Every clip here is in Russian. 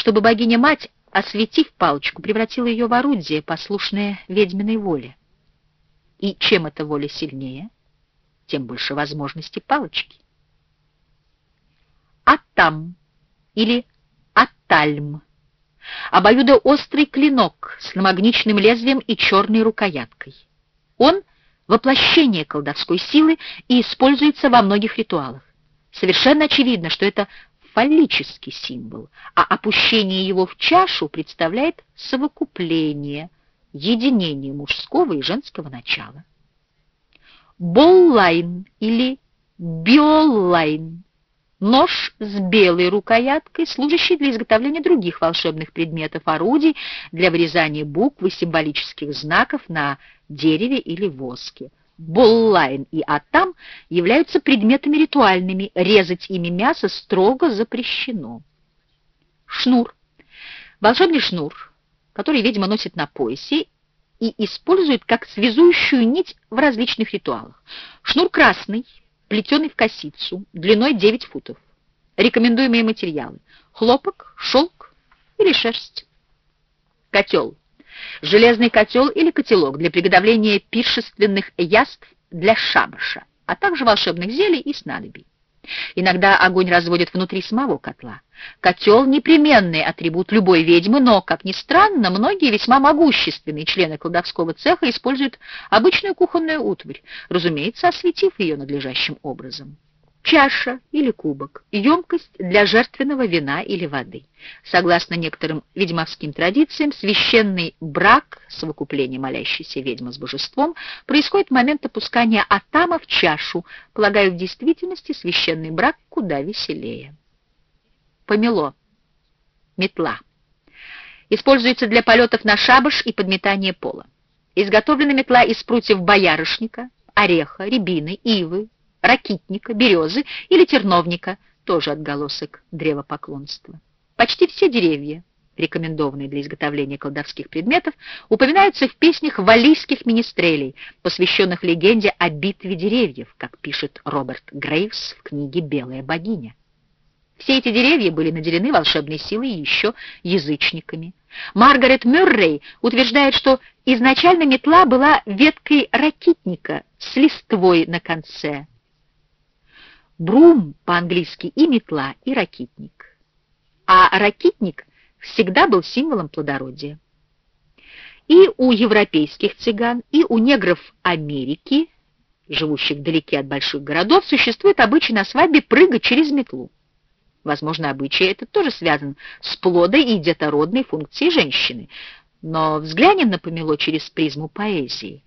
чтобы богиня-мать, осветив палочку, превратила ее в орудие, послушное ведьминой воле. И чем эта воля сильнее, тем больше возможностей палочки. Атам или атальм. Обоюдоострый клинок с намагничным лезвием и черной рукояткой. Он — воплощение колдовской силы и используется во многих ритуалах. Совершенно очевидно, что это фаллический символ, а опущение его в чашу представляет совокупление, единение мужского и женского начала. Боллайн или биоллайн – нож с белой рукояткой, служащий для изготовления других волшебных предметов, орудий для вырезания букв и символических знаков на дереве или воске. Боллайн и Атам являются предметами ритуальными, резать ими мясо строго запрещено. Шнур. Волшебный шнур, который ведьма носит на поясе и использует как связующую нить в различных ритуалах. Шнур красный, плетеный в косицу, длиной 9 футов. Рекомендуемые материалы – хлопок, шелк или шерсть. Котел железный котел или котелок для приготовления пиршественных яств для шабаша, а также волшебных зелий и снадобий. Иногда огонь разводят внутри самого котла. Котел — непременный атрибут любой ведьмы, но, как ни странно, многие весьма могущественные члены колдовского цеха используют обычную кухонную утварь, разумеется, осветив ее надлежащим образом. Чаша или кубок – емкость для жертвенного вина или воды. Согласно некоторым ведьмовским традициям, священный брак, совокупление молящейся ведьмы с божеством, происходит в момент опускания атама в чашу. Полагаю, в действительности священный брак куда веселее. Помело. Метла. Используется для полетов на шабаш и подметания пола. Изготовлена метла из прутьев боярышника, ореха, рябины, ивы, ракитника, березы или терновника, тоже отголосок древопоклонства. Почти все деревья, рекомендованные для изготовления колдовских предметов, упоминаются в песнях валлийских министрелей, посвященных легенде о битве деревьев, как пишет Роберт Грейвс в книге «Белая богиня». Все эти деревья были наделены волшебной силой еще язычниками. Маргарет Мюррей утверждает, что изначально метла была веткой ракитника с листвой на конце, Брум по-английски и метла, и ракитник. А ракитник всегда был символом плодородия. И у европейских цыган, и у негров Америки, живущих вдалеке от больших городов, существует обычай на свадьбе прыгать через метлу. Возможно, обычай этот тоже связан с плодой и детородной функцией женщины. Но взглянем на помело через призму поэзии.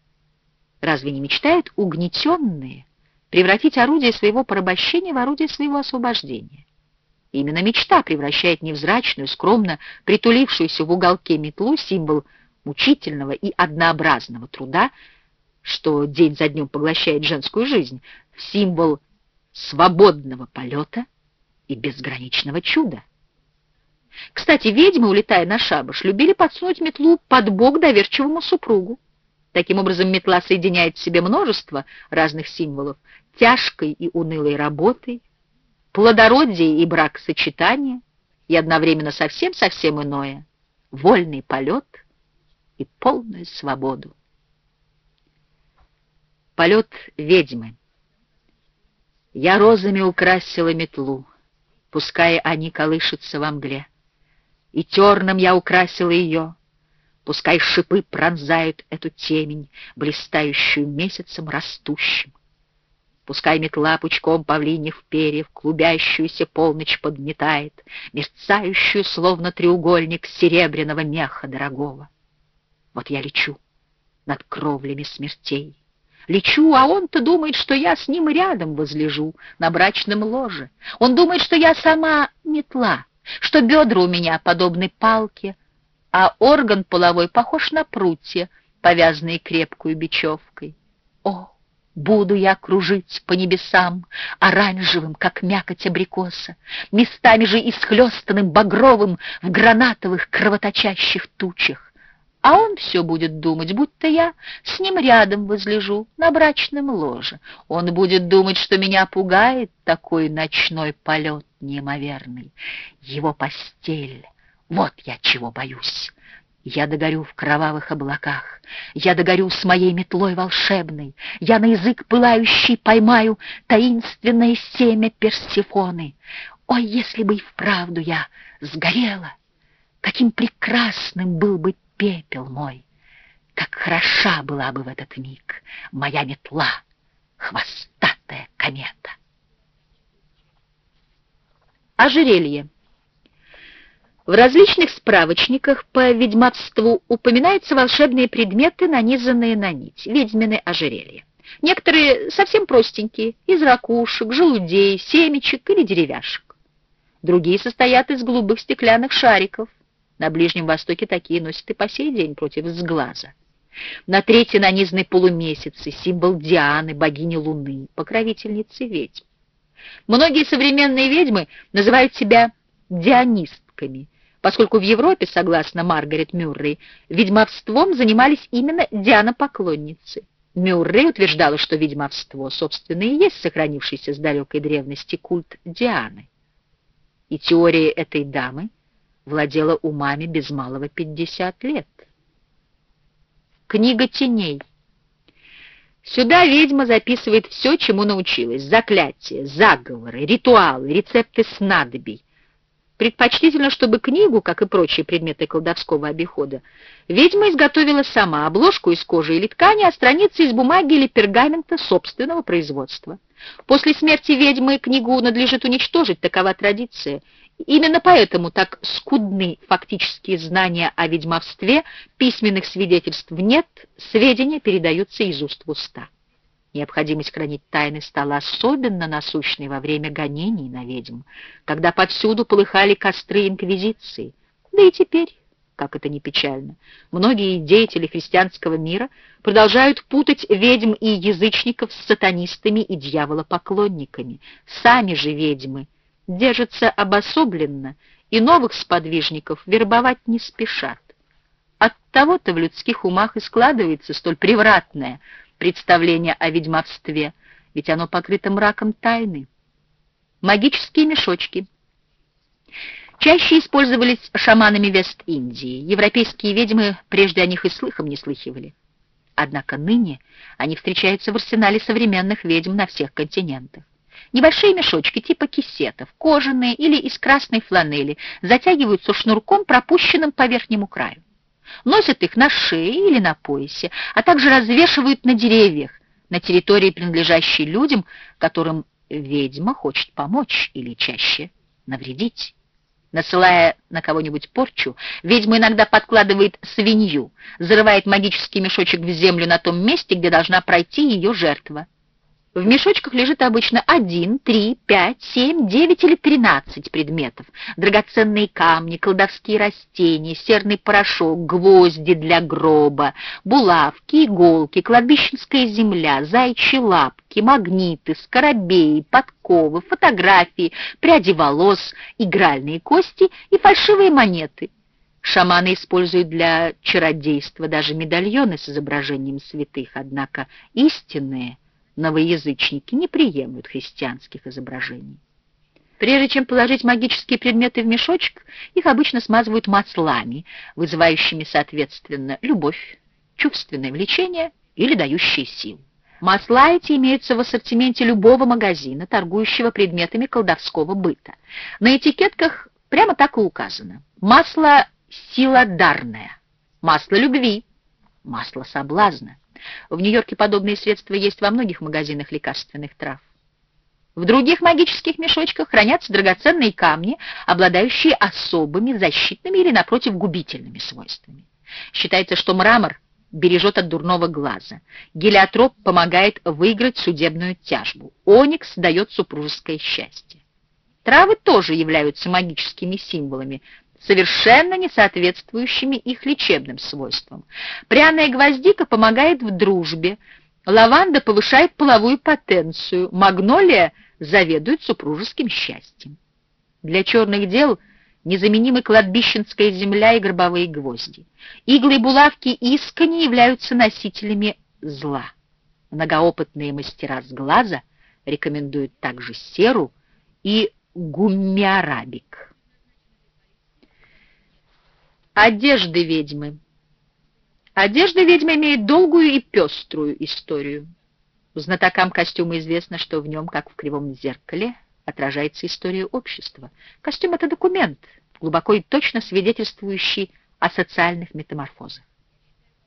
Разве не мечтают угнетенные, превратить орудие своего порабощения в орудие своего освобождения. Именно мечта превращает невзрачную, скромно притулившуюся в уголке метлу символ мучительного и однообразного труда, что день за днем поглощает женскую жизнь, в символ свободного полета и безграничного чуда. Кстати, ведьмы, улетая на шабаш, любили подсунуть метлу под бок доверчивому супругу. Таким образом, метла соединяет в себе множество разных символов, тяжкой и унылой работой, плодородие и брак-сочетание, и одновременно совсем-совсем иное — вольный полет и полную свободу. Полет ведьмы. Я розами украсила метлу, пускай они колышутся во мгле, и терном я украсила ее — Пускай шипы пронзают эту темень, блистающую месяцем растущим. Пускай метла пучком павлиньев перьев клубящуюся полночь подметает, мерцающую, словно треугольник серебряного меха дорогого. Вот я лечу над кровлями смертей. Лечу, а он-то думает, что я с ним рядом возлежу на брачном ложе. Он думает, что я сама метла, что бедра у меня подобны палке, а орган половой похож на прутья, повязанные крепкую бечевкой. О, буду я кружить по небесам, оранжевым, как мякоть абрикоса, местами же исхлестанным багровым в гранатовых кровоточащих тучах. А он все будет думать, будто я с ним рядом возлежу на брачном ложе. Он будет думать, что меня пугает такой ночной полет неимоверный. Его постель Вот я чего боюсь. Я догорю в кровавых облаках, Я догорю с моей метлой волшебной, Я на язык пылающий поймаю Таинственное семя Персифоны. Ой, если бы и вправду я сгорела, Каким прекрасным был бы пепел мой, Как хороша была бы в этот миг Моя метла, хвостатая комета. Ожерелье в различных справочниках по ведьмовству упоминаются волшебные предметы, нанизанные на нить, ведьмины ожерелья. Некоторые совсем простенькие, из ракушек, желудей, семечек или деревяшек. Другие состоят из голубых стеклянных шариков. На Ближнем Востоке такие носят и по сей день против сглаза. На третьей нанизаны полумесяцы, символ Дианы, богини Луны, покровительницы ведьм. Многие современные ведьмы называют себя дионистками, поскольку в Европе, согласно Маргарет Мюррей, ведьмовством занимались именно Диана-поклонницы. Мюррей утверждала, что ведьмовство, собственно, и есть сохранившийся с далекой древности культ Дианы. И теория этой дамы владела умами без малого 50 лет. Книга теней. Сюда ведьма записывает все, чему научилась. Заклятия, заговоры, ритуалы, рецепты снадобий, Предпочтительно, чтобы книгу, как и прочие предметы колдовского обихода, ведьма изготовила сама обложку из кожи или ткани, а страницы из бумаги или пергамента собственного производства. После смерти ведьмы книгу надлежит уничтожить, такова традиция. Именно поэтому так скудны фактические знания о ведьмовстве, письменных свидетельств нет, сведения передаются из уст в уста. Необходимость хранить тайны стала особенно насущной во время гонений на ведьм, когда повсюду полыхали костры инквизиции. Да и теперь, как это ни печально, многие деятели христианского мира продолжают путать ведьм и язычников с сатанистами и дьяволопоклонниками. Сами же ведьмы держатся обособленно и новых сподвижников вербовать не спешат. От того-то в людских умах и складывается столь превратное – представление о ведьмовстве, ведь оно покрыто мраком тайны. Магические мешочки. Чаще использовались шаманами Вест-Индии. Европейские ведьмы прежде о них и слыхом не слыхивали. Однако ныне они встречаются в арсенале современных ведьм на всех континентах. Небольшие мешочки типа кисетов, кожаные или из красной фланели, затягиваются шнурком, пропущенным по верхнему краю носят их на шее или на поясе, а также развешивают на деревьях, на территории, принадлежащей людям, которым ведьма хочет помочь или чаще навредить. Насылая на кого-нибудь порчу, ведьма иногда подкладывает свинью, зарывает магический мешочек в землю на том месте, где должна пройти ее жертва. В мешочках лежит обычно один, три, пять, семь, девять или тринадцать предметов. Драгоценные камни, колдовские растения, серный порошок, гвозди для гроба, булавки, иголки, кладбищенская земля, зайчьи лапки, магниты, скоробеи, подковы, фотографии, пряди волос, игральные кости и фальшивые монеты. Шаманы используют для чародейства даже медальоны с изображением святых, однако истинные — новоязычники не приемлют христианских изображений. Прежде чем положить магические предметы в мешочек, их обычно смазывают маслами, вызывающими, соответственно, любовь, чувственное влечение или дающие силу. Масла эти имеются в ассортименте любого магазина, торгующего предметами колдовского быта. На этикетках прямо так и указано. Масло силодарное, масло любви, масло соблазна. В Нью-Йорке подобные средства есть во многих магазинах лекарственных трав. В других магических мешочках хранятся драгоценные камни, обладающие особыми защитными или, напротив, губительными свойствами. Считается, что мрамор бережет от дурного глаза. Гелиотроп помогает выиграть судебную тяжбу. Оникс дает супружеское счастье. Травы тоже являются магическими символами, совершенно не соответствующими их лечебным свойствам. Пряная гвоздика помогает в дружбе, лаванда повышает половую потенцию, магнолия заведует супружеским счастьем. Для черных дел незаменимы кладбищенская земля и гробовые гвозди. Иглы и булавки искренне являются носителями зла. Многоопытные мастера с глаза рекомендуют также серу и гуммиарабик. Одежды ведьмы. Одежда ведьмы имеет долгую и пеструю историю. Знатокам костюма известно, что в нем, как в кривом зеркале, отражается история общества. Костюм — это документ, глубоко и точно свидетельствующий о социальных метаморфозах.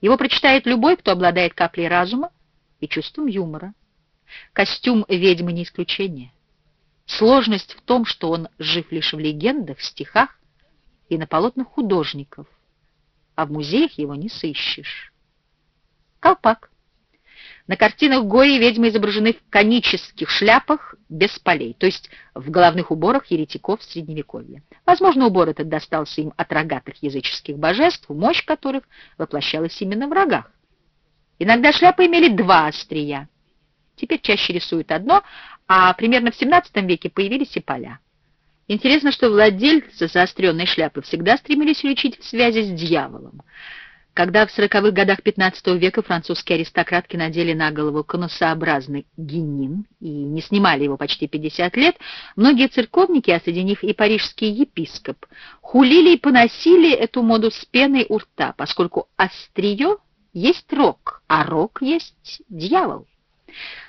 Его прочитает любой, кто обладает каплей разума и чувством юмора. Костюм ведьмы не исключение. Сложность в том, что он жив лишь в легендах, стихах и на полотнах художников, а в музеях его не сыщешь. Колпак. На картинах Гои ведьмы изображены в конических шляпах без полей, то есть в головных уборах еретиков Средневековья. Возможно, убор этот достался им от рогатых языческих божеств, мощь которых воплощалась именно в рогах. Иногда шляпы имели два острия. Теперь чаще рисуют одно, а примерно в XVII веке появились и поля. Интересно, что владельцы заостренной шляпы всегда стремились уличить в связи с дьяволом. Когда в сороковых годах XV века французские аристократки надели на голову конусообразный генин и не снимали его почти 50 лет, многие церковники, а среди них и парижский епископ, хулили и поносили эту моду с пеной у рта, поскольку острие есть рог, а рог есть дьявол.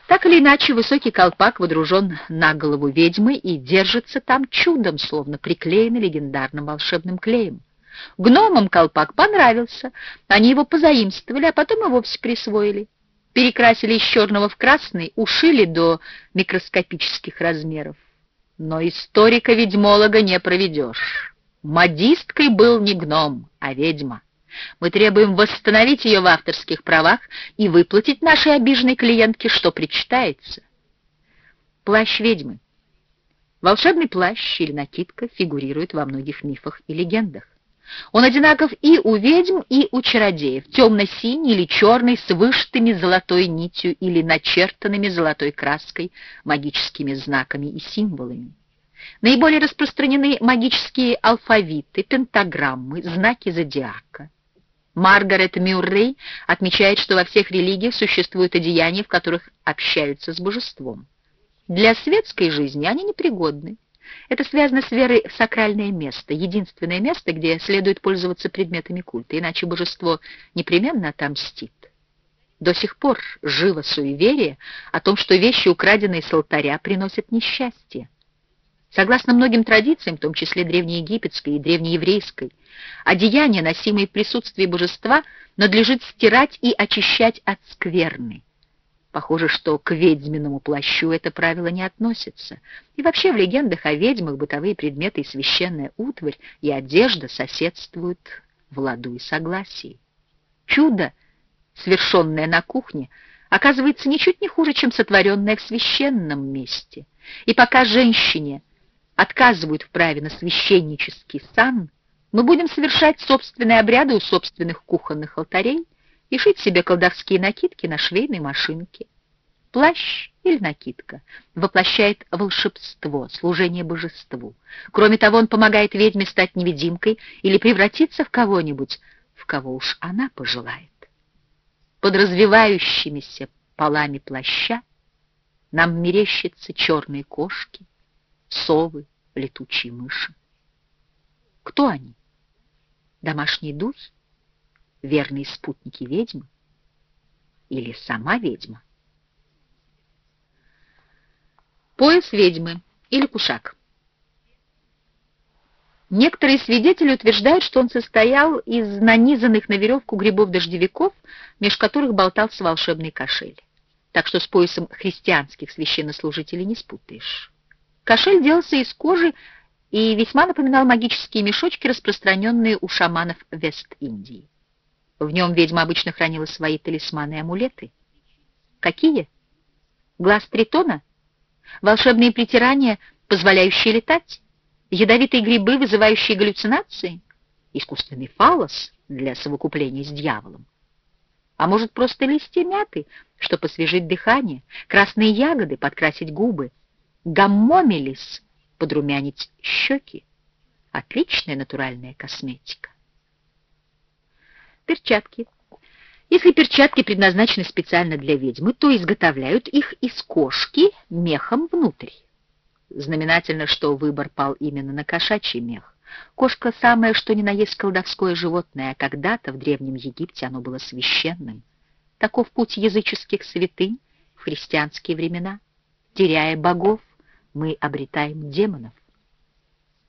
Так или иначе, высокий колпак водружен на голову ведьмы и держится там чудом, словно приклеенный легендарным волшебным клеем. Гномам колпак понравился, они его позаимствовали, а потом и вовсе присвоили. Перекрасили из черного в красный, ушили до микроскопических размеров. Но историка-ведьмолога не проведешь. Модисткой был не гном, а ведьма. Мы требуем восстановить ее в авторских правах и выплатить нашей обиженной клиентке, что причитается. Плащ ведьмы. Волшебный плащ или накидка фигурирует во многих мифах и легендах. Он одинаков и у ведьм, и у чародеев, темно-синий или черный, с вышитыми золотой нитью или начертанными золотой краской, магическими знаками и символами. Наиболее распространены магические алфавиты, пентаграммы, знаки зодиака. Маргарет Мюррей отмечает, что во всех религиях существуют одеяния, в которых общаются с божеством. Для светской жизни они непригодны. Это связано с верой в сакральное место, единственное место, где следует пользоваться предметами культа, иначе божество непременно отомстит. До сих пор живо суеверие о том, что вещи, украденные с алтаря, приносят несчастье. Согласно многим традициям, в том числе древнеегипетской и древнееврейской, одеяния, носимые в присутствии божества, надлежит стирать и очищать от скверны. Похоже, что к ведьминому плащу это правило не относится. И вообще в легендах о ведьмах бытовые предметы и священная утварь и одежда соседствуют в ладу и согласии. Чудо, свершенное на кухне, оказывается ничуть не хуже, чем сотворенное в священном месте. И пока женщине отказывают в праве на священнический сан, мы будем совершать собственные обряды у собственных кухонных алтарей и шить себе колдовские накидки на швейной машинке. Плащ или накидка воплощает волшебство, служение божеству. Кроме того, он помогает ведьме стать невидимкой или превратиться в кого-нибудь, в кого уж она пожелает. Под развивающимися полами плаща нам мерещатся черные кошки, совы, летучие мыши. Кто они? Домашние духи? Верные спутники ведьмы? Или сама ведьма? Пояс ведьмы или кушак. Некоторые свидетели утверждают, что он состоял из нанизанных на веревку грибов-дождевиков, меж которых болтался волшебный кошель. Так что с поясом христианских священнослужителей не спутаешь. Кошель делался из кожи и весьма напоминал магические мешочки, распространенные у шаманов Вест-Индии. В нем ведьма обычно хранила свои талисманы и амулеты. Какие? Глаз тритона? Волшебные притирания, позволяющие летать? Ядовитые грибы, вызывающие галлюцинации? Искусственный фалос для совокупления с дьяволом? А может, просто листья мяты, чтобы освежить дыхание, красные ягоды, подкрасить губы, гаммомелис подрумянить щеки. Отличная натуральная косметика. Перчатки. Если перчатки предназначены специально для ведьмы, то изготовляют их из кошки мехом внутрь. Знаменательно, что выбор пал именно на кошачий мех. Кошка — самое что ни на есть колдовское животное, а когда-то в Древнем Египте оно было священным. Таков путь языческих святынь в христианские времена. Теряя богов, мы обретаем демонов.